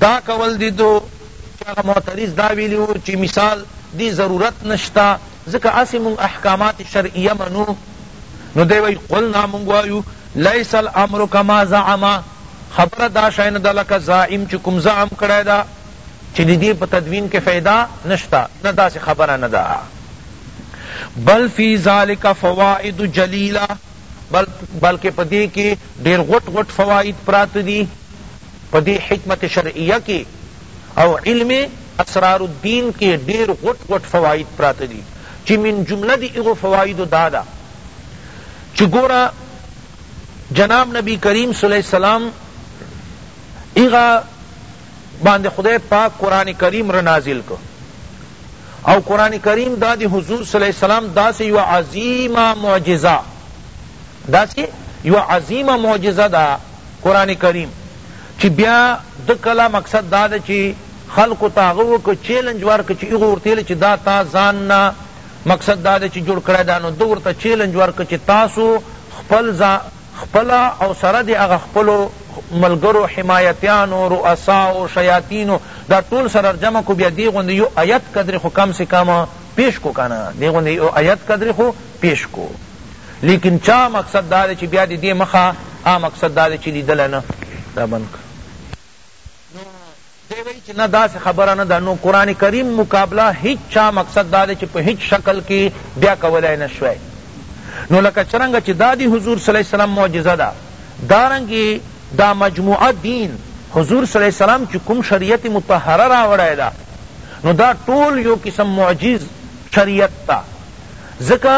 دا کول دی دو چی هغه معترض دا ویلی وو چی مثال دی ضرورت نشته ځکه هسی مونږ احکامات شرعیه منو نو دی وایی قلنا مونږ وایو لیس الامر کما زعم خبره دا شی نده لکه زاعم چی کوم زعم کړی ده چی د دی په تدوین کی فایده نشته نه داسی خبره نده بل فی ذلک فوائد جلیلہ بلکه په دی کی ډیر غټ غټ فواید پراته دی په دې حکمت شرعیه کې او علم اسرار الدین کې ډېر غټ غټ فواید پراته دي چې من جمله د هغو فوایدو دا ده چې ګوره جناب نبی کریم صلی الله علیه وسلم هغه باندې خدای پاک قرآن کریم را نازل کو او قرآن کریم دا دی حضور صلی اللہ علیہ وسلم دا سی یو عظیم معجزہ دا سی یوه عظیمه معجزه ده قرآن کریم چی بیا ده کلا مقصد دا ده چی خلقو ته هغه وک چیلنج ورک چی هغه ورته ویل چی دا تا ځان نه مقصد دا ده چی جوړ کړی ده نو ده ورته چیلنج ورک چی تاسو خپل ځان خپله او سره د هغه خپلو ملګرو حمایتیانو رؤساو شیاطینو دا ټول سره جمع کو بیا دی غوندی یو ایت قدر خو کم سے کم پیش کو کنه دی غوندی یو ایت قدر خو پیش کو لیکن چا مقصد دا دی چی بیا دی دی مخه آ مقصد دا دی چی لیدل نه دا بند کړ نو دی وی چی نه داس خبره نه ده نو قرآن کریم مقابله هیچ چا مقصد دا دی چی په هیچ شکل کی بیا کولای نه شوی نو لکه چرنګ چی دا دی حضور صلی الله علیه وسلم معجزه ده دارنګی دا مجموعه دین حضور صلی اللہ علیہ وسلم چی کم شریعت متحرہ راوڑای دا نو دا ټول یو قسم معجز شریعت تا ځکه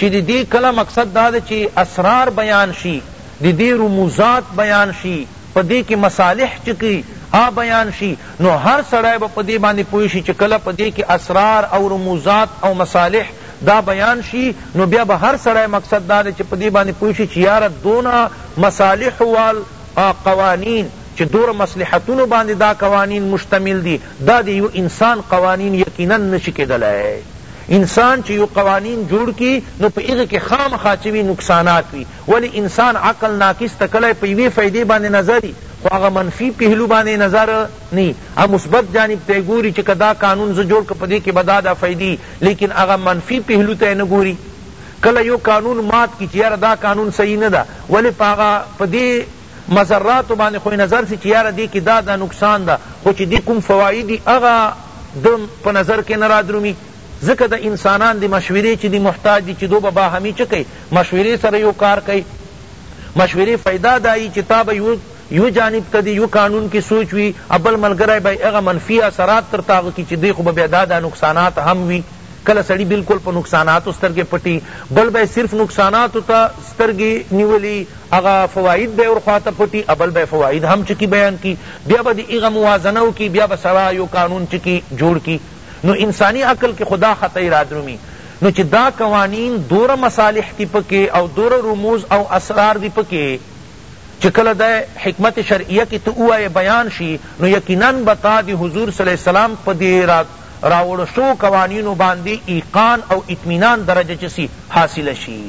چی د دی کله مقصد دا ده چی اسرار بیان شی د دی رموزات بیان شی په دی کی مصالح چه کی آ بیان شی نو هر سړی به په دی باندی پوه شی چی کله په دی کی اسرار او رموزات او مصالح دا بیان شی نو بیا به هر سړی مقصد دا ده چی په دی باندی پوه شی چی یاره دونه مصالح وال قوانین چی دور مصلحتونو باندی دا قوانین مشتمل دی دا د یو انسان قوانین یقینا نه شي کیدلای انسان چې یو قوانین جوړ کړي نو په هغه کې خامخا چې وي نقصانات وي ولې انسان عقل ناقص ته کله په یوې فایدې باندې نظر وي خو هغه منفي پهلو باندې نظر نه وي هغه مثبت جانب ته ګوري چې که دا قانون زه جوړ کړم په دې کې به دا دا فایدې لیکن هغه منفي پهلو ته نه ګوري کله یو قانون مات کړي چې یاره دا قانون صحیح نه ده ولې په هغه په دې مضراتو باندې خو یې نظر سي چي یاره دې کي دا دا نقصان ده خو چي دې کوم فواید دي هغه د په نظر کي نه رادرومي ځکه دا انسانان د مشورې چي دي محتاج دي چي دو به باهمي چه کئ مشورې سره یو کار کئ مشورې فایده دا یي چي تا به یو یو جانب ته د یو قانون کی سوچ وی او بل ملګری به هغه منفی اثرات تر تا هغه کی چی دی خو بیا دا دا نقصانات هم وی کله سړی بالکل په نقصاناتو سترګې پټي بل به صرف نقصاناتو ته سترګی نیولی هغه فواید به ورخواته پټی ابل به فواید هم چکی بیان کی بیا به دی هغه موازنه وکی بیا به سړا یو قانون چکی جوړ کی نو انسانی عقل کی خو دا خطای رادرومی نو چی دا قوانین دوره مصالح دی پکی او دوره رموز او اسرار دی پکی چی کله دا حکمت شرعیه کی ته ووایی بیان شی نو یقینا به تا دی حضور صلی الله علیه وسلم پدی راوړو سوو قوانینو باندی ایقان او اطمینان درجه چه سی حاصله شی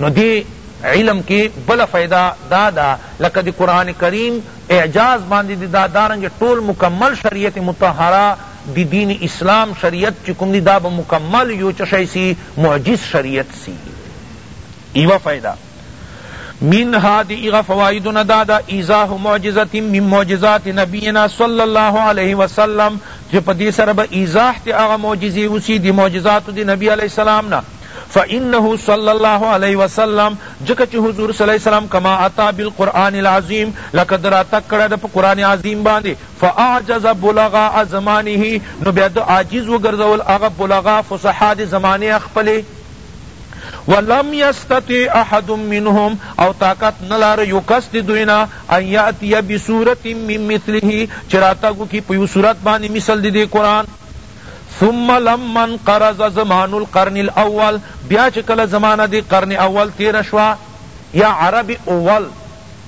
نو دی علم کی بله فایده داده لکه د قرآن کریم اعجاز باندی دی دا دارنګه ټول مکمل شریعت مطهره د دین اسلام شریعت چه کوم دی دا به مکمل یو چه شی سی معجز شریعت سی یوه فایده. منها دی هغه فوائدو نه دا ده ایضاح معجزة من معجزات نبینا صلی الله علیه وسلم چی په دی سره به ایضاح تی هغه معجزی وشی دی معجزاتو دی نبی علیہ السلام نه فانه صلی الله علیه وسلم ځکه چی حضور صلی الله علیه وسلم کما اتی بالقرآن العظیم لکه د راتګ کړی ده په قرآن عظیم باندې فاعجز بلغاء زمانه نو بیا ده عاجز وګرځول هغه بلغاء فصحاء د زمانې خپلې ولم یستطع احد منهم او طاقت نلاره یو کس دی دوینا ان یاتی بسورت من مثله چه راتګ وکی په یو صورت باندې مثل دی دی قرآن ثم لما انقرض زمان القرن الاول بیا چه کله زمانه دی قرن اول تیر شوا یا عرب اول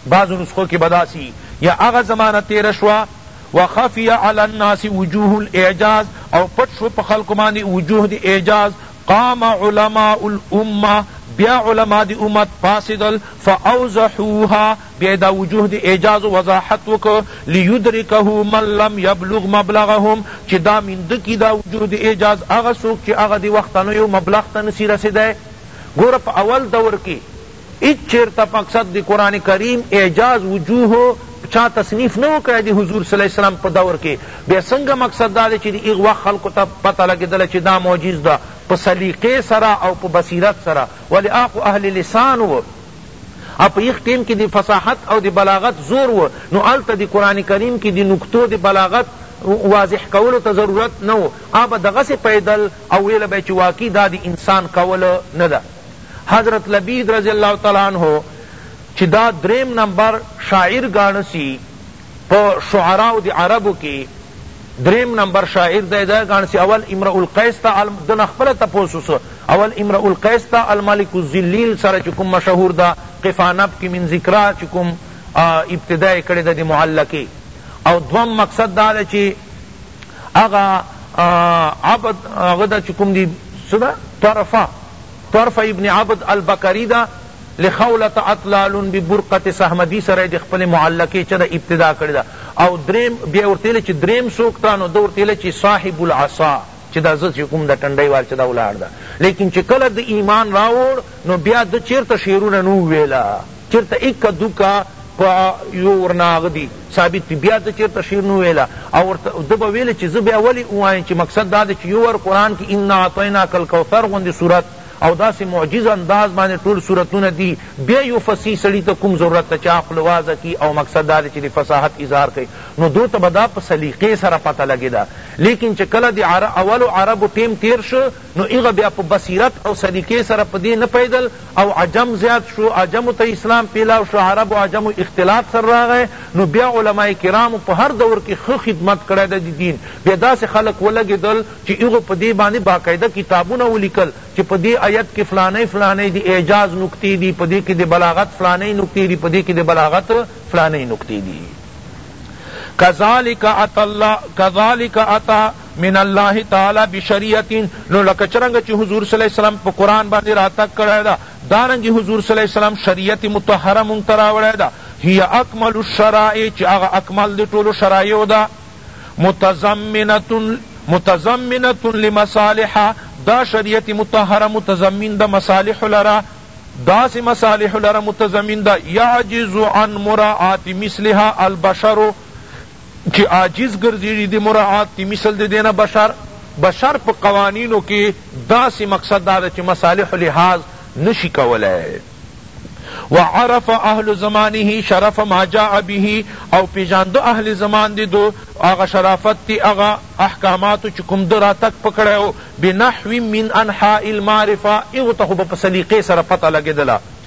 بعضو نسخو کی بداسی یا اغا زمانه تیر شوا وخفی علی الناس وجوه الاعجاز او پټ شو په خلق باندې وجوه دی اعجاز قام علماء الامة بیا علماء د امت پاڅیدل فاوضحوها بیا یې دا وجوه د اعجاز و وضاحت وکړ لیدرکه من لم یبلغ مبلغهم چی دا مینده کړي دا وجوه د اعجاز هغه څوک چی هغه د وختنیو مبلغ ته نسی رسیدای ګوره په اول دور کی هیچ چیرته مقصد د قرآن کریم اعجاز وجوه چا تصنیف نه و کړی د حضور صلی الله علیه وسلم په دور کې بیا څنګه مقصد دا دی چې د هغه وخت خلکو ته پته لګېدله چې دا معجز ده په سلیقې سره او په بصیرت سره ولې هغه خو اهل لسان و او په یخ ټیم کې د فصاحت او د بلاغت زور و نو هلته د قرآن کریم کې د نکتو د بلاغت واضح کولو ته ضرورت نه و هغه به دغسې پوهېدل او ویله به یې چې واقعي دا د انسان کول نه ده حضرت لبید رضی اللہ تعالی عنہ چی دا دریم نمبر شاعر گاڼه سی په شعراء د عربو کی دریم نمبر شاعر دی دا گاڼه سی اول امرؤ القیس تا دنا خپل تپوس وسو اول امرؤ القیس تا الملک الذلیل سره چی کوم مشهور دا قفا نب کی من ذکرا چی کوم ابتدا یې کړې ده د معلقې او دوم مقصد دا ده چې هغه عبد هغه دا چې کوم دي څه ده طرفه طرف ابن عبد البکری ده له خولة اطلال ببرقة سهمدی سره یې د خپلې معلقې چه ده ابتدا کړې ده او دریم بیا یې ورته ویلې چه دریم څوک ده نو ده ورته ویلې چه صاحب العصا چه دا زه چه کوم ده ټنډۍ وال چه ده ولاړ ده لیکن چه کله ده ایمان راوړ نو بیا ده چیرته شعرونه نه وو ویله چرته اکه دوکه په يو ورناغ دي ثابت دي بيا ده چرته شعر نه ويلا او ورته ده به ويل چي زه بيا ولي ووايم چي مقصد دا ده چي يو وار قرآن کي انا اعطيناک الکوثر غوندي سورت او داسي معجز انداز باندي ټول سورتونه دي بيا يو فصيح سړي ته کوم ضرورت ته چي هغه خوله وازه کي او مقصد دا ده چي د فصاحت اظهار کړي نو دوی ته به دا په سليقې سره پته لګيده ليکن چي کله د اولو عربو ټيم تير شو نو هغه بیا په بصیرت او سلیقې سره په دې نه پوهېدل او عجم زیات شو، عجمو ته اسلام پېلاو شو، عرب او عجمو اختلاط سره راغی، نو بیا علماء کرامو په هر دور کښې ښه خدمت کړی دی د دین، بیا داسې خلق ولګېدل چې هغو په دې باندې باقاعده کتابونه ولیکل چې په دې ایت کښې فلانی فلانی د اعجاز نکتې دي، په دې کښې د بلاغت فلانی نکتې دي، په دې کښې د بلاغت فلانی نکتې دي. کذلک اتی الله کذلک اتی. من الله تعالی بشریعت نو لکه چرنګه چی حضور صلی الله علیه وسلم په قرآن باندې راتګ کړی ده دارنګه حضور صلی الله علیه وسلم شریعت مطهره مونږ ته راوړی ده هی اکمل الشرائع چی هغه اکمل د ټولو شرایعو ده متضمنه متضمنه لمصالح دا شریعت مطهره متضمن ده مصالح لره داس مصالح لره متضمن ده یعجز عن مراعات مثلها البشر چی عاجز ګرځیږی د مراعات دی مثل د دینه بشر بشر په قوانینو کی داسی مقصد دا ده چی مصالح لحاظ نشی کولای وعرف اهل زمانه شرف ما جاء به او پیژانده اهل زمان د ده هغه شرافت تی هغه احکاماتو چی کوم ده راتګ په کړی وو بنحو من انحاء المعرفه هغو ته خو به په سلیقی سره پته لګیدله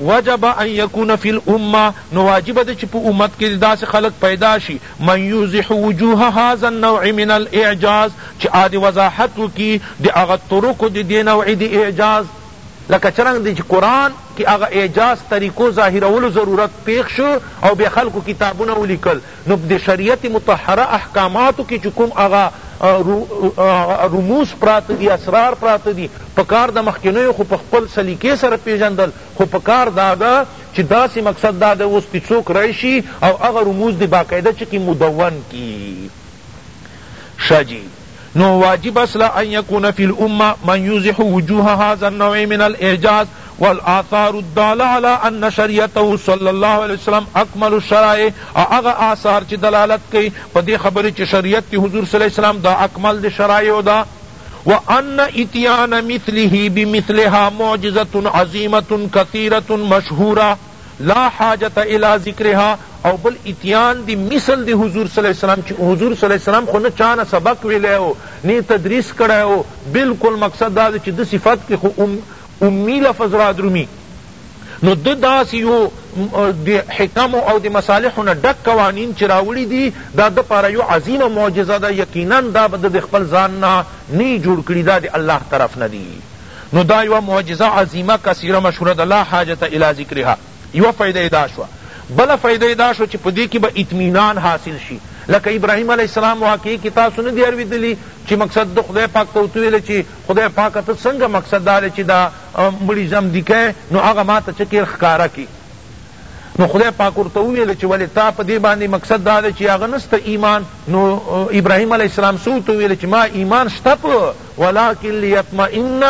وجب ان یکون فی الامة نو واجب ده چی په امت کی دی داسی خلق پیدا شی من یوضح وجوه هذا النوع من الاعجاز چی آ دی وضاحت وکی دی هغه طرقو دی دی نوع دی اعجاز لکه چرنګ دی چی قرآن کی هغه اعجاز طریقو ظاهرولو ضرورت پیښ شو او بیا خلقو کتابونه ولیکل نو په دې شریعت مطهره احکاماتو کې چې کوم هغه رموز پراته دي اسرار پراته دي پکار ده مخکنیو خو په خپل سلیقې سره پېژندل خو پکار دا ده چې داسې مقصد دا ده اوس دې څوک راشي او هغه رموز دې باقاعده چې کی مدون کړي شه جي نو واجب اصل ان يكون في الامة من يوضح وجوه هذا النوع من الاعجاز والاثار الدالة على ان شريعته صلی الله علیه وسلم اکمل الشرائع او هغه آثار چی دلالت کئی په دی خبری چی شریعت دی حضور صلی الله علیه وسلم دا اکمل دی شرائعو ده وان اتيان مثله بمثلها معجزة عظيمة كثيرة مشهورة لا حاجة الی ذکرها او بل اتیان دی مثل دی حضور صلی الله علیه وسلم چی حضور صلی الله علیه وسلم خو نه چانه سبق ویلی او نه تدریس کړی او بلکل مقصد دا دی چی ده صفت کی خو امی لفظ رادرومی نو ده داسی یو دی حکم او دی مصالح نه ډک قوانین چی راوړی دی دا ده پاره یو عظیمه معجزه ده یقینا دا به ده د خپل ځان نه نه جوړ کړی دا دی الله طرف نه دی نو دا یوه معجزه عظیمه کثیره مشهوره ده لا حاجت الی ذکرها یوه فایده یې دا شوه بله فایده یې دا شوه چی په دې کی به اطمینان حاصل شي لکه ابراهیم علیه السلام واقعې کی تاسو نه دی اورېدلي چی مقصد ده خدای پاک ته ورته وویل چی خدای پاکه ته څنګه مقصد دا دی چی دا مړي ژمدي کړې نو هغه ماته چه کړې ښکاره کړې نو خدای پاک ورته وویل چی ولی تا په دی باندی مقصد دا ده چی هغه نسته ایمان نو ابراهیم علیه السلام څه ورته وویل چی ما ایمان شته په ولکن لیطمئن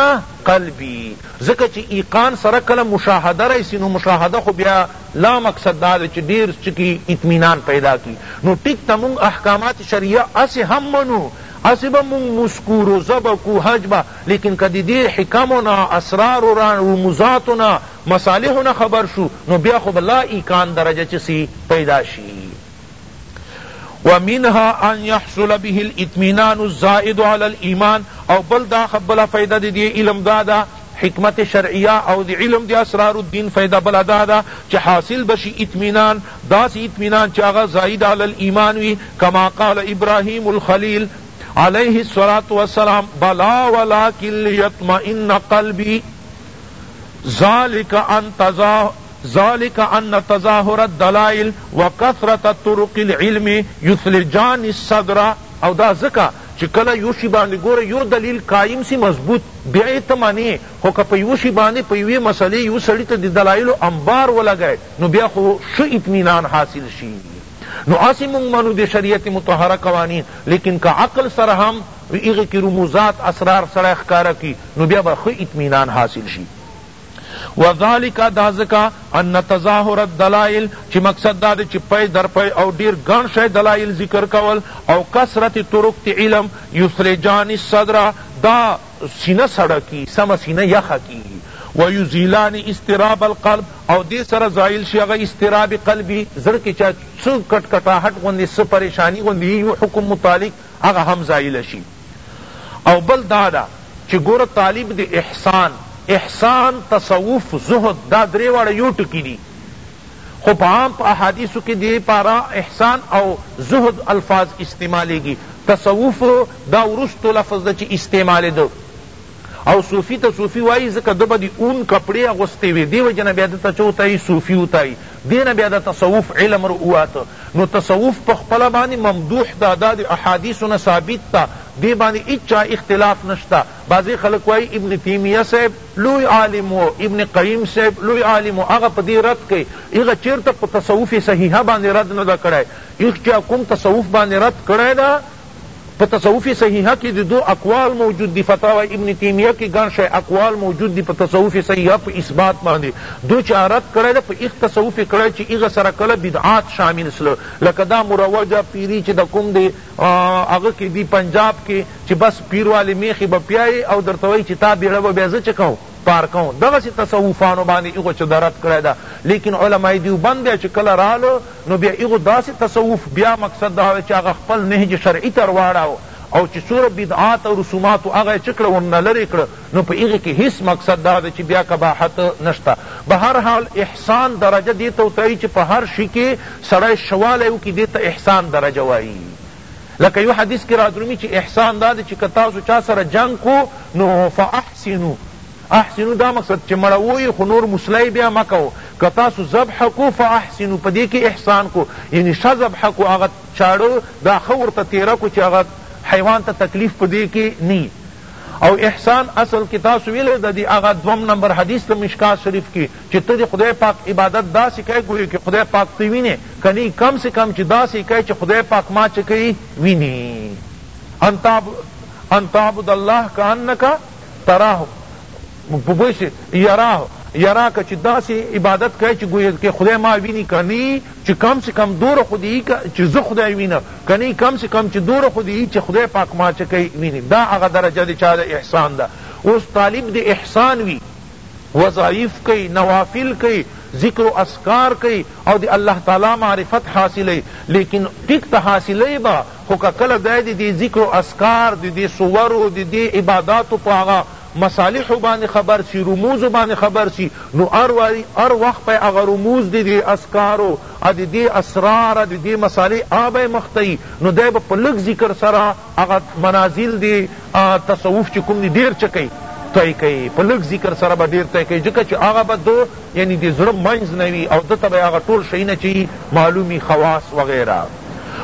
قلبی ځکه چی ایقان سره کله مشاهده راشی نو مشاهده خو بیا لا مقصد دا ده چی ډیر څه کی اطمینان پیدا کی نو ټیک ده مونږ احکامات شرعیه هسی هم منو هسی به مونږ مونځ کو روژه به کو حج به لیکن که د دی حکمو نه اسرارو نه رموزاتو نه مصالحو نه خبر شو نو بیا خو به لا ایکان درجه چه سی پیدا شی ومنها ان یحصل به الاطمینان الزائد علی الایمان او بل دا بلا فائدہ دی دی علم دادا حکمت شرعیہ او دی علم دی اسرار الدین فائدہ بلا دادا چه حاصل بشی اطمینان داسی اطمینان چه هغه زائد علی الایمان وی کما قال ابراهیم الخلیل علیہ الصلوۃ والسلام بلی ولکن لیطمئن قلبی ذلک ان ذلک ان تظاهر الدلائل وکثرة الطرق العلم یثلجان الصدر او دا ځکه چی کله یو شی باندی ګوره یو دلیل قایم سی مضبوط بیا یی ته منی خو که په یوه شی باندی په یوی مسئلی یو سړی ته د دلائلو انبار ولګی نو بیا خو ښه اطمینان حاصل شی نو هسی مونږ منو د شریعت مطهره قوانین لیکن که عقل سره هم په هغه کی رموزات اسرار سړی ښکاره کړي نو بیا به ښه اطمینان حاصل شي وذلک دا ځکه ان تظاهر الدلائل چی مقصد دا دی چی پی در پی او ډیر ګڼ شی دلائل ذکر کول او کثرت طرق علم یثلجان الصدر دا سینه سړه کی سمه سینه یخه کیږی ویزیلان اضطراب القلب او دی سره زائل شی هغه اضطراب قلبی زړه کی چا څه کټ کټاهټ غوندی څه پریشانی غوندی یو حکم متعلق هغه هم زائل شی او بل دا ده چی ګوره طالب دی احسان احسان تصوف زهد دا دری واړه یو ټکی دی خو په عام په احادیثو کی دی پاره احسان او زهد الفاظ استعمالیږی تصوف دا وروسته لفظ ده چی استعمالیده او صوفی ته صوفی وایی ځکه ده به دی اون کپړی اغوستی وی دی وجه نه بیا ده ته چه وتایی صوفی وتایی دی نه بیا ده تصوف علم ر وواته نو تصوف په خپله باندی ممدوح ده دا دی احادیثو نه ثابت ده دی باندی هیچا اختلاف نشته بعضی خلق وایی ابن تیمیه صاحب لوی عالم وو ابن قیم صاحب لوی عالم وو هغه په دی رد کړی هغه چیرته په تصوف صحیحه باندی رد نه ده کړی هیچا کوم تصوف باندی رد کړی ده په تصوف صحیحه کی د دو اقوال موجود دی فتاوی ابن تیمیه کی ګڼ شی اقوال موجود دی په تصوف صحیحه په اثبات باندی دو چا رد کړی ده په ایغ تصوف یی کړی چی ایغ سره کله بدعات شامل سله لکه دا مروجه پیری چی دا کوم دی هغه کی دی پنجاب کی چی بس پیر والی میخی به پیایی او درته وایی چی تا بیړه به بیا زه چه کوم کار کؤں دغسی تصوفانو باندی هغو چه ده رد کړی ده لیکن علماء دیوبند بیا چه کله رالو نو بیا هغو داسی تصوف بیا مقصد دا وه چه هغه خپل نهج شرعی ته رواړاو او چه څوره بدعات او رسوماتو هغه یې چه کړه ورنه لری کړه نو په هغی کی هیڅ مقصد دا ده چه بیا قباحت نشته بهر حال احسان درجه دی ته وتایی چه په هر شی کی سړی ښه والی وکی دی ته احسان درجه وایی. لکه یو حدیث کی رادرومی چی احسان دا دی چی که تاسو چا سره جنګ کو نو فاحسنو احسنو دا مقصد چی مړوو یی خو نور مسله یی بیا مه کوو که تاسو ذبح کو فاحسنو په دی کی احسان کو یعنی ښه ذبح کو هغه چاړه دا ښه ورته تیره کو چی هغه حیوان ته تکلیف په دی کی نه یی او احسان اصل کی تاسو ویلی ده دی هغه دوم نمبر حدیث ده مشکاة شریف کی چی ته د خدای پاک عبادت داسی کئ ګویی که خدای پاک ته وینی کنی کم سے کم چی داسی یی کئ چی خدای پاک ما چه کئی وینی ان تعبد الله کانک تراه پوه شوی یراه یراک چی داسی عبادت کئ چی ګویی که خدای ما وینی کنی چی کم سے کم دوره خو دی یی که چی زه خدای وینم کنی کم سے کم چی دوره خو دی یی چی خدای پاک ما چه کئی وینی دا هغه درجه د چا د احسان ده اوس طالب د احسان وی وظائف کئی نوافل کئی ذکر و اذکار کئی او دی الله تعالی معرفت حاصلئی لیکن ٹھیک ته حاصلئی به خو که کله دی دی دی ذکر و اذکار دی دی صورو دی دی عباداتو په هغه مصالحو باندی خبر سی رموزو باندی خبر سی نو هر واری هر وخت به هغه رموز دی دی اذکارو او دی دی اسرار او دی دی مصالح هغه به مخته یی نو دی به په لږ ذکر سره هغه منازل د تصوف چه کوم دی ډیر چه کئ طی کئ په لږ ذکر سره به ډیر طی کئ ځکه چه هغه به د یعنی د زړه منځ نه وی او ده ته به هغه ټول شیونه چه یی معلوم وی خواص وغیره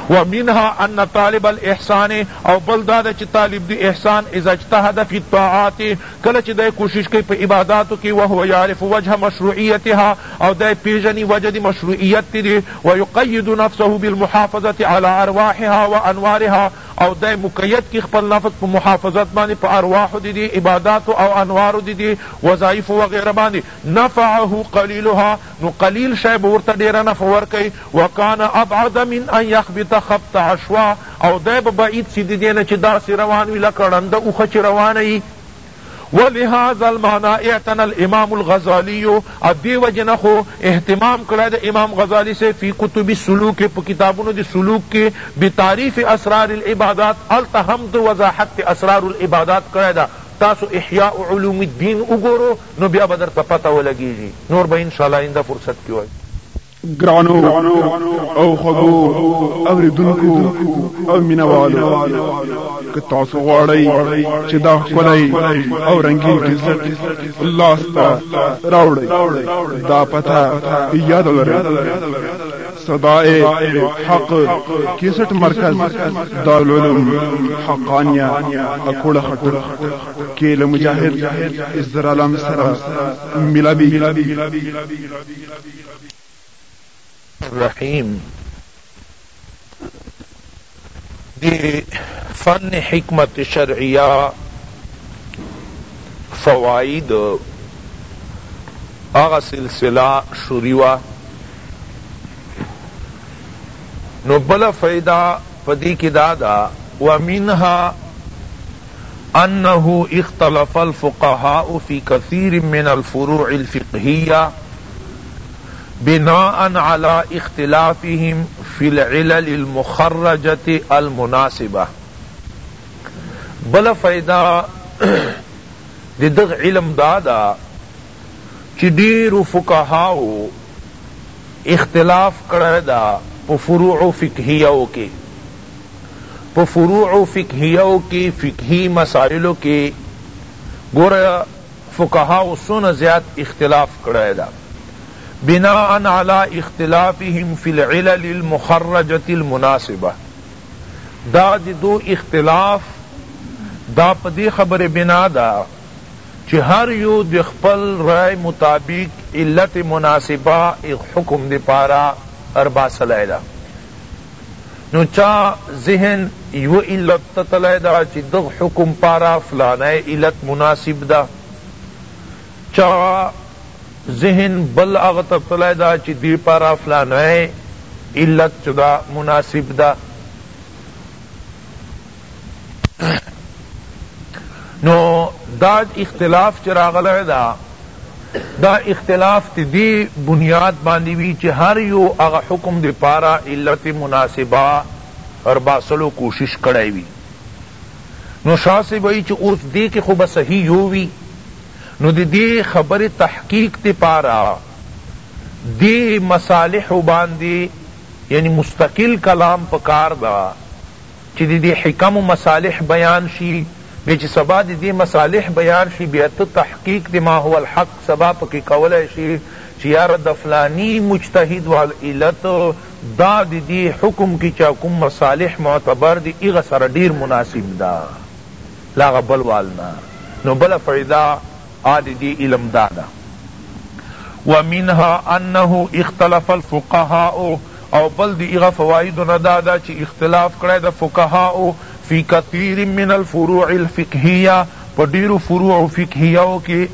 ومنها ان طالب الاحسان او بل داده چه طالب د احسان اذا اجتهد فی الطاعات کله چې دی کوشش کوي په عباداتو کې وهو يعرف وجه مشروعيتها او دی پېژني وجه د مشروعيت د دې ويقيد نفسه بالمحافظة على ارواحها وانوارها او دی مقيد کړي خپل نفس په محافظت باندې په ارواحو د دې عباداتو او انوارو د دې وظائفو وغيره باندې نفعه قليلها نو قلیل شی به ورته ډیره نفع ورکوی وکان ابعد من ان یخبط خبط عشوا او دی به بعید سی ددی نه چی داسی روان وی لکه ړنده اوښه چی روانه یی ولهذا المعنی اعتنی الامام الغزالی ادی وجه نه خو اهتمام کړی دی امام غزالی صاحب فی کتب السلوک په کتابونو د سلوک کی بتعریف اسرار العبادات هلته هم ده وضاحت د اسرار العبادات کړی ده تاسو احیاء علوم الدین وګورو نو بیا به درته پته ولګیږي نور به انشاالله آینده فرصت کې وایو. ګرانو او خوږو اوریدونکو او مینوالو که تاسو غواړئ چې دا ښکلی او رنګین کیسټ لاس ته راوړئ دا پته یاد ولرئ صدائے حق کیسٹ مرکز دارالعلوم حقانیہ اکوڑا خطر کې له مجاهد ازدر عالم سره ملاوي رحیم د فن حکمت شرعیه فواید هغه سلسله شروع وه نو بله فایده په دې کې دا ده ومنها انه اختلف الفقهاء في كثير من الفروع الفقهيه بناء على اختلافهم في العلل المخرجة المناسبة بلا فیدہ ددغ علم دادا چی دیر فقہاو اختلاف کردہ پا فروع فقہیو کے په فروع فقهیو کی فقهی مسائلو کی ګوره فقهاو څونه زیات اختلاف کړی ده بناء علی اختلافهم فی العلل المخرجة المناسبة دا د دو اختلاف دا په دی خبری بنا ده چی هر یو د خپل رای مطابق علت مناسبه حکم دپاره رباسلی ده نو چا ذهن یو علت ته تللی ده چی دغ حکم پاره فلانی علت مناسب ده چا ذهن بل هغه ته تللی ده چی دی پاره فلانی علت چه ده مناسب ده نو دا اختلاف چی راغلی دا دا اختلاف تی دی بنیاد باندی وی چی هر یو هغه حکم دی پارا علت مناسبه رباسلو کوشش کړی وی نو شاه صیب وایی چی اوس دی کی خو به صحیح یو وی نو دی دی خبری تحقیق دی پارا دی مصالحو باندی یعنی مستقل کلام پکار دا چی د دی حکم مصالح بیان شی بیا چی سبا د دی مصالح بیان شی بیا ته تحقیق د ما هو الحق سبا پکی کولای شی چی یاره د فلانی مجتهد علت دا د دی حکم کی چا کوم مصالح معتبر دی هغه سره ډیر مناسب ده له هغه بل وال نه نو بله فایده ا د دې علم دا ده ومنها انه اختلف الفقهاء او بل د هغه فوائدو نه دا ده چی اختلاف کړی ده فقهاؤ فی کثیر من الفروع الفقهیة په ډیرو فروع فقهیو کی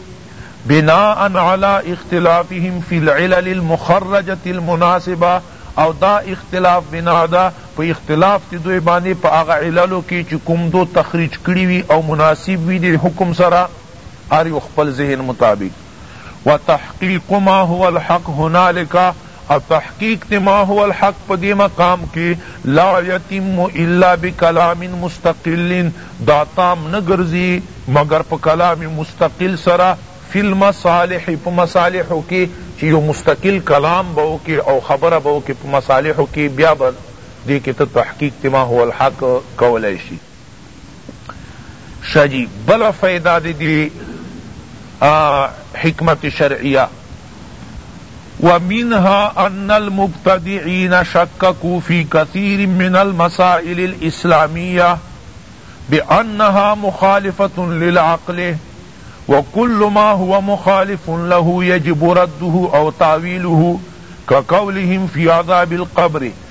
بناء علی اختلافهم فی العلل المخرجة المناسبة او دا اختلاف بناء ده په اختلاف د دوی باندی په هغه عللو کی چی کوم دو تخریج کړی وی او مناسب وی دی حکم سره هر یو خپل ذهن مطابق وتحقیق ما هو الحق هنالک او تحقیق د ما هو الحق په دې مقام کې لا یتم الا بکلام مستقل دا تام نه ګرځي مګر په کلام مستقل سره فی المصالح په مصالحو کې چې یو مستقل کلام به وکړې او خبره به وکړې په مصالحو کې بیا به دې کې ته تحقیق د ما هو الحق کولای شي. شجی بلا فیدہ دی دی آه، حكمة شرعية ومنها أن المبتدعين شككوا في كثير من المسائل الإسلامية بأنها مخالفة للعقل وكل ما هو مخالف له يجب رده أو تعويله كقولهم في عذاب القبر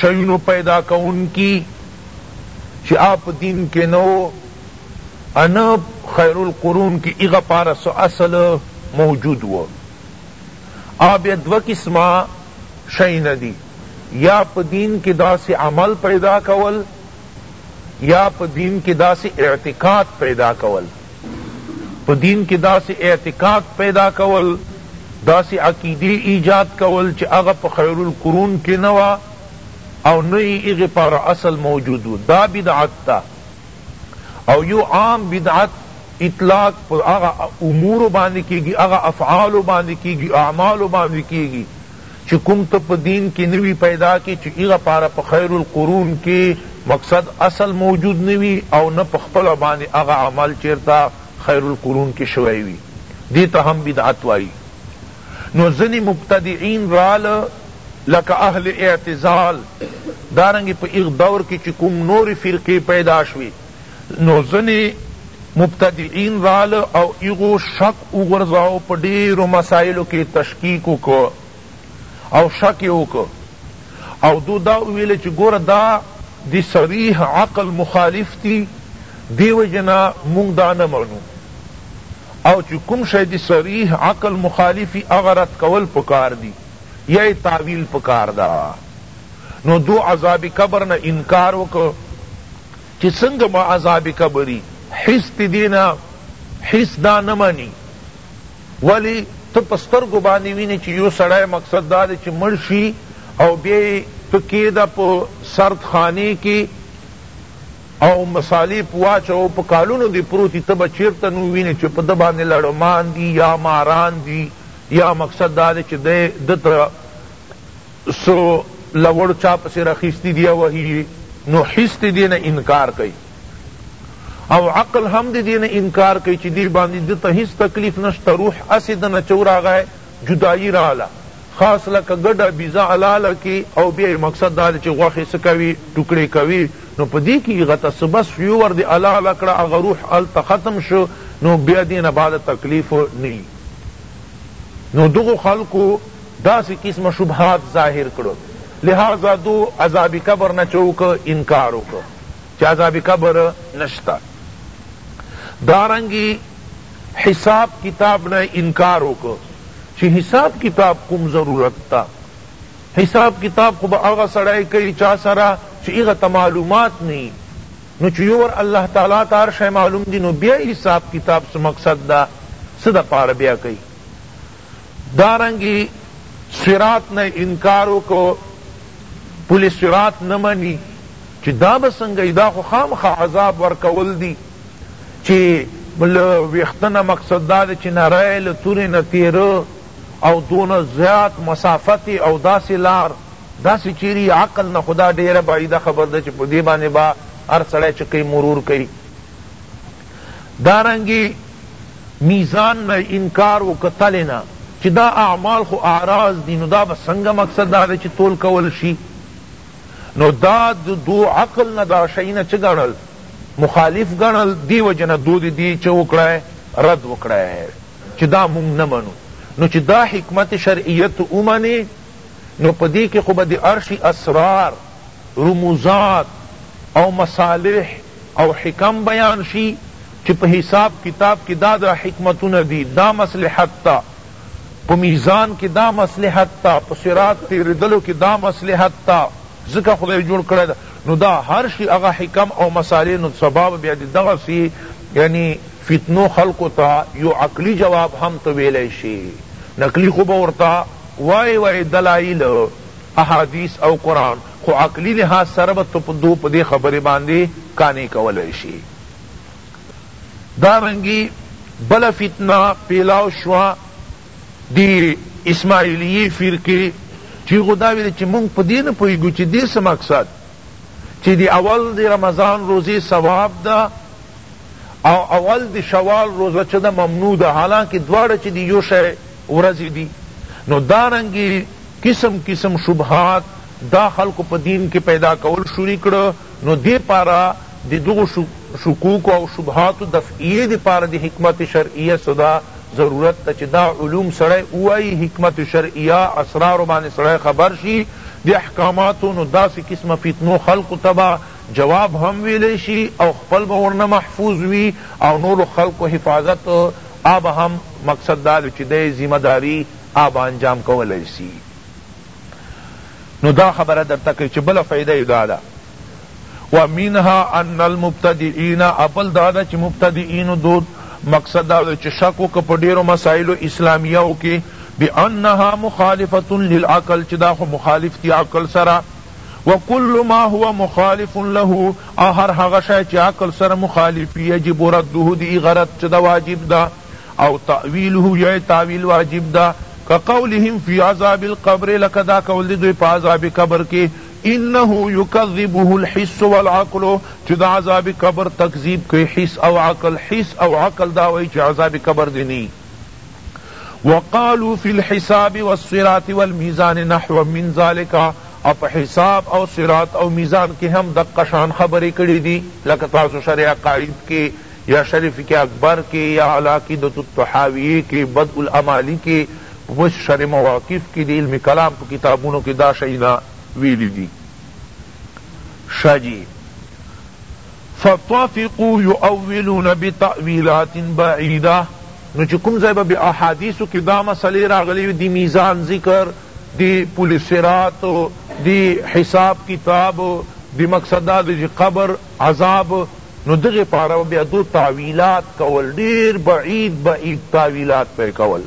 شیونو پیدا کونکی چی هغه په دین کی نه وو او نه خیر القرون کی هغه پاره څه اصل موجود وو هغه بیا دوه قسمه شیونه دی یا په دین کی داسی عمل پیدا کول یا په دین کی داسی اعتقاد پیدا کول. په دین کې داسې اعتقاد پیدا کول، داسې عقیدې ایجاد کول چې هغه په خیرالقرون کې نه وه او نه یې هغې لپاره اصل موجود و، دا بدعت ده او یو عام بدعت اطلاق په هغه امورو باندې کېږي، هغه افعالو باندې کېږي، اعمالو باندې کېږي. چه کوم ته په دین کی نه وی پیدا کی چه هغه پاره په خیر القرون کی مقصد اصل موجود نه وی او نه په خپله باندی هغه عمل چیرته خیر القرون کی شوی وی دی ته هم بدعت وایی نو ځنی مبتدعین راله لکه اهل اعتزال دارنګه په هغه دور کی چه کوم نوری فرقی پیدا شوی نو ځنې مبتدعين رال او هغو شک وغورځاوه په ډېرو مسائلو کې يې تشکيک وکړ او شک يې وکړ او دوئ دا وويل چې ګوره دا د صريح عقل مخالف دي دې وجې نه مونږ دا نه منو او چې کوم شی د صريح عقل مخالف وي هغه رد کول پکار دي يا يې تاويل پکار ده نو دوئ عذاب قبر نه انکار وکړ. چی څنګه به عذاب قبری حس ته دی نه حس دا نه منی ولی ته په سترګو باندی وینی چی یو سړی مقصد دا دی چی مړ شی او بیا یی ته کیده په سرد خانه کی او مسالی په واچوه او په کالونو دی پروت وی ته به چیرته نه وینی چی په ده باندی لړمان دی یا ماران دی یا مقصد دا دی چی دی ده ته څه لوړ چا پسې راخیستي دي او وهي یې نو حس دې دې نه انکار کوي او عقل هم دې دې نه انکار کوي چې دې باندې ده ته هیڅ تکلیف نشته روح هسې د نه چو راغی جدایي راغله خاص لکه ګډه بیزه حلاله کړې او بیا یې مقصد دا دی چې غوښې څه کوې ټوکړې کوې نو په دې کې هغه ته څه بس یو ور دې حلاله کړه هغه روح هلته ختم شو نو بیا دې نه بعد تکلیف نه وي نو دغو خلکو داسی قسم شبهات ظاهر کړو لهذا دو عذاب قبر نه چه وکړو انکار وکړو چه عذاب قبر نشته دارنګی حساب کتاب نه انکار وکړو چه حساب کتاب کوم ضرورت ته حساب کتاب خو به هغه سړی کوي چا سره چه هغه ته معلومات نه وي نو چه یو وار الله تعالی ته هر شی معلوم دی نو بیا حساب کتاب څه مقصد ده څه دپاره بیا کوي دارنګه صراط نه انکار وکړو پل صراط نه منی چی دا به څنګه وی دا خو خامخا عذاب ورکول دی چی له ویښته نه مقصد دا دی چی نری له توری نه تیره او دونه زیات مسافت او داسی لار داسی چیری عقل نه خو دا ډیره بعیده خبر ده چی په دی باندی به هر سړی چه کئی مرور کئی دارنګه میزان نه انکار وکړه تلې نه چی دا اعمال خو اعراض دی نو دا به څنګه مقصد دا دی چی تول کول شی نو دا دو عقل نه دا شی نه چه ګڼل مخالف ګڼل دی وجه نه دو دی دی چه وکړه رد وکړه چی دا مونږ نه منو نو چی دا حکمت شرعیه تو ومنی نو په دی کی خو به دی عرش اسرار رموزات او مصالح او حکم بیان شی چی په حساب کتاب کی دا دا حکمتونه دی دا مصلحت ته په میزان کی دا مصلحت ته په صراط تیریدلو کی دا مصلحت ته ځکه خدای جوړ کړی ده نو دا هر شی هغه حکم او مصالح نو سبا به بیا د دغسی یعنی فتنو خلقو ته یو عقلی جواب هم ته ویلای شی نقلی خو به ورته وایی وایی دلایل احادیث او قرآن خو عقلي لحاظ سره به ته دو په دې خبرې باندې قانع کولای شې. دارنګه بله فتنه پيلاو شوه د اسماعيليې فرقې چې هغو دا ويل چې مونږ په دې نه پوهېږو چې دې څه مقصد چې د اول د رمضان روزې ثواب ده او اول د شوال روزه چې ده ممنوع ده حالانکه دواړه چې دي يو شی ورځی دی نو دارنګی قسم قسم شبهات دا خلقو په دین کی پیدا کول شروع کړه نو دی پاره د دغو شکوکو او شبهاتو دفعیی د پاره د حکمت شرعیه څه ده ضرورت ته چی دا علوم سړی ووایی حکمت شرعیه اسرارو باندی سړی خبر شی د احکاماتو نو داسی قسم فتنو خلقو ته به جواب هم ویلی شی او خپل به ورنه محفوظ وی او نورو خلقو حفاظت آب هم مقصد دا دی چی دی ذمه داری آب انجام کولای سی نو دا خبره درته کړی چی بله فایده یی دا ده ومنها ان المبتدعین ابل دا ده چی مبتدعین دود مقصد دا ده چی شک وکړه په ډیرو مسائلو اسلامیو کی بانها مخالفه للعقل چی دا خو مخالف دی عقل سره وکل ما هو مخالف له او هر هغه شی چی عقل سره مخالف وی یجب رده د هغه رد چه دا واجب ده او تاویله یا یې تاویل واجب ده کقولهم فی عذاب القبر لکه دا قول د دوی په عذاب قبر کی انه یکذبه الحس والعقل چه د عذاب قبر تکذیب کوي حس او عقل حس او عقل دا وایی چه عذاب قبر دی نه وقالو فی الحساب والصراط والمیزان نحوا من ذلک او په حساب او صراط او میزان کی هم دقه شان خبری کړی دی لکه تاسو شرح عقائد کی یا شرح فقه اکبر کی یا العقیدة الطحاویه کی بدء الامالی کی په شرح مواقف کی د علم کلام په کتابونو کی دا شینا ویلی دی شا جی فطفقوا يؤولون بتاويلات بعيده نو چې کوم ځای به بیا احادیثو کې دا مسئلې راغلې وي د میزان ذکر د پل صراط د حساب کتاب د مقصد دا دی چې قبر عذاب نو دغې پاره به بیا دو تاویلات کول ډیر بعید بعید تاویلات به کول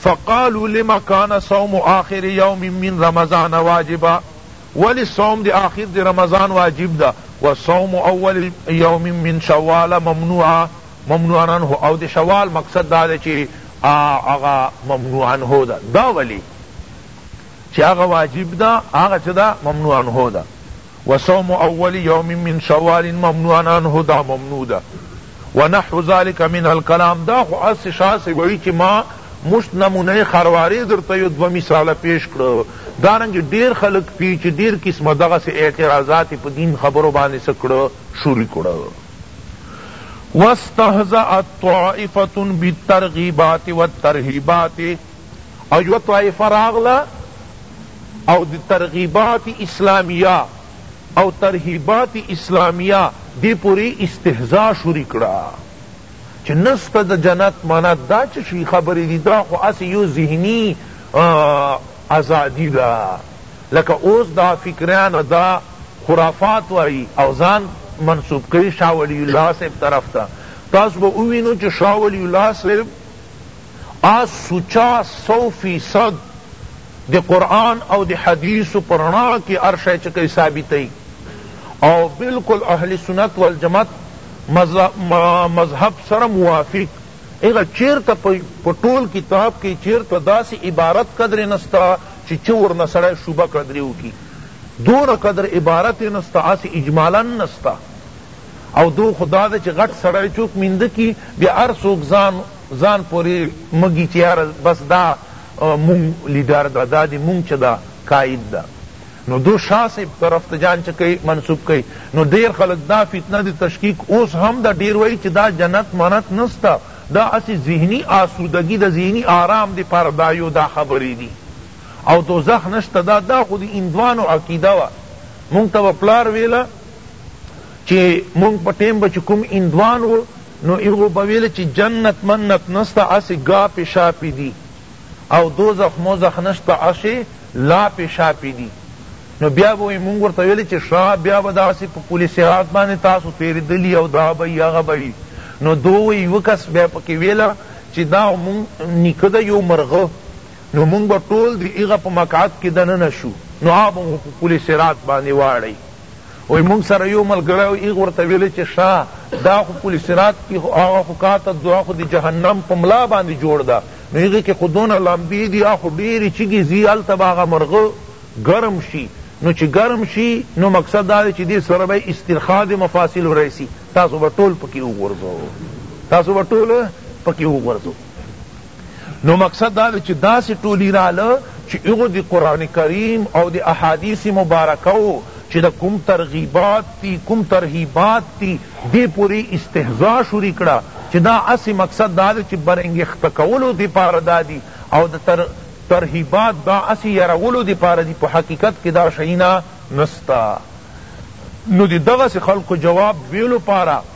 فقالوا لما کان صوم آخر یوم من رمضان واجبا، ولی صوم د آخر د رمضان واجب ده، وصوم اول یوم من شوال ممنوعا ممنوع عنه او د شوال مقصد دا ده چی هغه ممنوع عنه ده، دا ولی چی هغه واجب ده هغه چه ده ممنوع عنه ده. وصوم اول یوم من شوال ممنوعا عنه دا ممنوع ده ونحو ذلک من الکلام دا خو هسې شاسې وایي چې ما مشت نمونې خروارې درته یو دوه مثاله پیش کړه دارنګې ډېر خلک پي چې ډېر قسمه دغسې اعتراضات یې په دین خبرو باندې څه کړه شروع کړه واستهزأت طائفة بالترغیبات والترهیبات او یوه طائفه راغله او د ترغیبات اسلامیه او ترهیبات اسلامیه دې پورې استهزاء شروع کړه چې نسته د جنت معنا دا څه شي خبرې دي دا خو هسې یو ذهني ازادي ده لکه اوس دا فکریان دا خرافات وایی او ځان منسوب کوي شاه ولی الله صاحب طرف ته تاسو به ووینو چې شاه ولی الله صاحب آ سوچا سو فیصد د قرآن او د حدیثو په رڼا کی هر شی چه کئی ثابتئی او بلکل اهل سنت والجماعت مذهب سره موافق هغه چیرته په ټول کتاب کی چیرته داسی عبارت قدر نسته چه چه ورنه سړی شبه قدر وکی دونه قدر عبارت نسته هسی اجمالا نسته او دو خو داده چه غټ سړی چوک مینده کی بیا هر څوک ځان ځان پوری مږی چه یاره بس دا مونږ لیډر ده دا دی مونږ چه ده قائد ده نو دو شاه صاحب طرف ته جان چه کئی منسوب کئی نو ډیر خلق دا فتنه دی تشکیک اوس هم ده ډیر وئی چه دا جنت منت نسته دا هسی ذهنی آسودگی ده ذهنی آرام دی پاره دا یو دا خبری دی او دوزخ نشته دا دا خو دی هندوانو عقیده وه مونږ ته به پلار ویله چه مونږ په ټیم به چه کوم هندوان وو نو هغو به ویل چی جنت منت نسته هسی ګاپی شاپی دی او دوزخ موزخ نشته هسی لاپی شاپی دی نو بیا به وی مونږ ورته ویل چی ښه بیا به داسی په پل صراط باندی تاسو تیریدلی او دا به یی هغه به یی نو دو وی یوه کس به پکی ویل چی دا مونږ نیکه ده یو مرغه نو مونږ به ټول دی هغه په مقعد کی دننه شو نو هغه به مو په پل صراط باندی واړی وای مونږ سره یو ملګری وو هغه ورته ویل چی شه دا خو پل صراط کی خو هغه خو کاته دا خو د جهنم په ملا باندی جوړ ده نو هغه کی خو دونه لمبی دی هغه خو ډیری چیږی ځی هلته به هغه مرغه ګرم شی نو چی ګرم شی نو مقصد دا دی چی دی سره به استرخاء د مفاصلو راسی تاسو به ټول پکی وغورځو تاسو به ټول پکی وغورځو نو مقصد دا دی چی داسی ټولی رااله چی هغو دی قرآن کریم او دی احادیث مبارکو چی دا کوم ترغیبات دی کوم ترهیبات دی دی پوری استهزاء شروع کړه چی دا هسی مقصد دا دی چی برانګیخته کولو دی پاره دا دی او دا تر ترهیبات دا هسی یرولو دی پاره دی په حقیقت کی دا شیونه نسته نو دی دغسی خلقو جواب ویلو پاره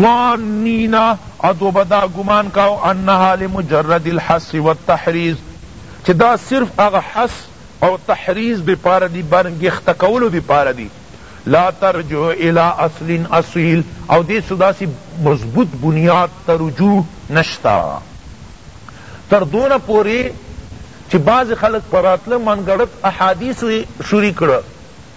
ظانین او دوئ به دا ګمان کاؤ انہا لمجرد الحث والتحریض چی دا صرف هغه حث او تحریض د پاره دی برنګښته کولو د پاره دی لا ترجع الی اصل اصیل او دی څه داسی مضبوط بنیاد ته رجوع نشته تر دونه پوری چی بعضی خلک په راتله منګړت احادیث شروع کړه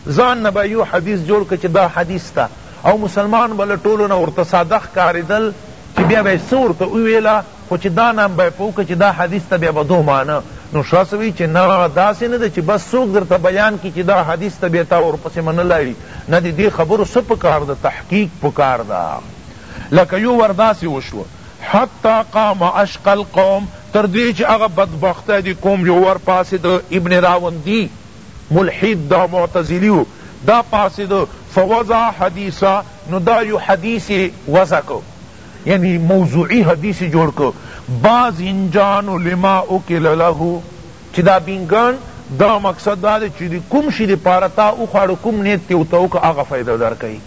ځان نه به یو حدیث جوړ که چی دا حدیث ته او مسلمان به له ټولو نه ورته ساده ښکاریدل چی بیا به یې څه ورته وویله خو چی دا نام به یې په وکړ چی دا حدیث ته بیا به دو معنی نو شخص وی چی نه داسی نه ده چی بس څوک درته بیان کړي چی دا حدیث ته بیا تا ورپسی منلای نه دی دی خبرو څه پکار ده تحقیق پکار ده لکه یو وار داسی وشو حتی قام اشقی القوم تر دی چی هغه بدبخته دی قوم یو وار پاڅیده ابن راوندی ملحد دا معتزلی وو دا پاڅیدو فوضع حدیثا نو دا یو حدیث وضع کو یعنی موضوعی حدیث جوړ کو باذنجان لما اکل له چی دا بینګان دا مقصد دا دی چی دی کوم شی دی پاره تا وخواړو کوم نیت تی ورته وکړو هغه فایده درکوی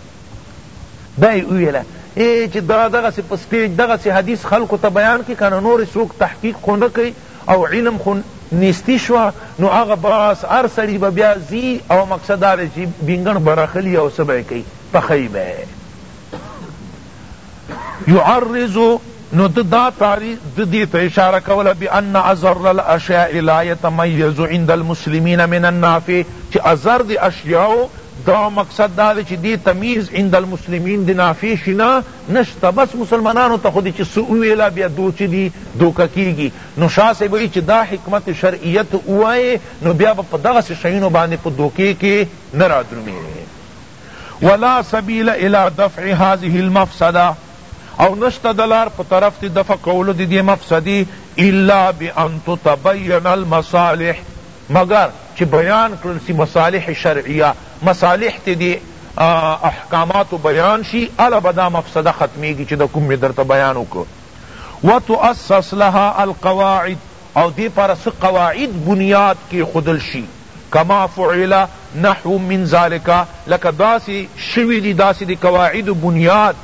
دا یې وویله ای چی دا دغسی په سټیج دغسی حدیث خلقو ته بیان کړي کنه نور څوک تحقیق خو نه کوي او علم خو نیستی شو نو هغه بس هر سړی به بیا ځی او مقصد دا دی چی بینګڼ به رخلی او څه به یې کوي پخوي به یې یعرض نو ده دا تعریض ده دې ته اشاره کوله بان اضر الاشیاء لا یتمیز عند المسلمین من النافع چې اضر د اشیاء دا مقصد دا دی چې دې تمیز عند المسلمین د نافع شي نه نشته بس مسلمانانو ته خو دی چی څه وویلا بیا دو چی دی دوکه کیږی نو شاه صاحب وایی چی دا حکمت شرعیه ته ووایی نو بیا به په دغسی شیونو باندی په دوکه کی نه رادرومیږی ولا سبیل الی دفع هذه المفسده او نشته د لار په طرف د دفع کولو د دې مفسدې الا بان تتبین المصالح مګر چې بیان کړل سی مصالح شرعیه مصالح ته دې احکاماتو بیان شي اله به دا مفسده ختمیږي چې د کوم مې درته بیان وکړ وتؤسس لها القواعد او دې پاره څه قواعد بنیاد کېښودل شي کما فعل نحو من ذلک لکه داسې شوي دي داسې د قواعدو بنیاد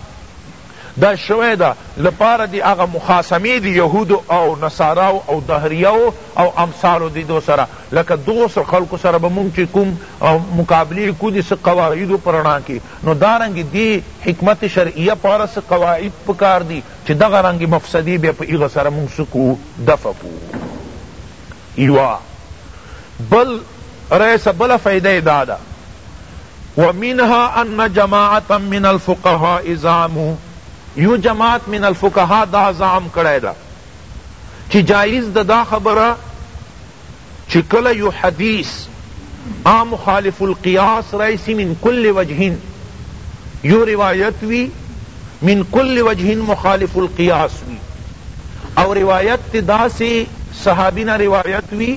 دا شوی ده لپاره دی هغه مخاصمی دی یهودو او نصاراو او دهریو او امثالو دیدو سره لکه دغو سه خلقو سره به مونږ چی کوم مقابلی کو دی سه قواعدو په رڼا کی نو دارنګی دی حکمت شرعیه پاره سه قواعد پکار دی چی دغه رنګی مفسدی بیا په هغه سره مونږ سه کو دفع کو یوا بل ریسه بله فایده یی داده ومنها ان جماعة من الفقهاء زعموا یو جماعت من الفقهاء دا زعم کړی ده چی جائز ده دا خبره چی کله یو حدیث آ مخالف القیاس رئیسی من کل وجه یو روایت وی من کل وجه مخالف القیاس وی او روایت تی داسی صحابی نا روایت وی